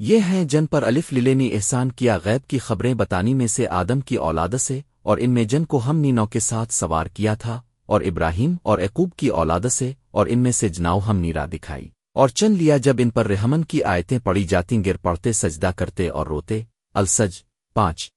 یہ ہیں جن پر الف للے نے احسان کیا غیب کی خبریں بتانی میں سے آدم کی اولاد سے، اور ان میں جن کو ہم نینو کے ساتھ سوار کیا تھا، اور ابراہیم اور عقوب کی اولاد سے، اور ان میں سے جناؤ ہم نیرا دکھائی۔ اور چن لیا جب ان پر رحمن کی آیتیں پڑی جاتی، گر پڑتے سجدہ کرتے اور روتے۔ السج پانچ۔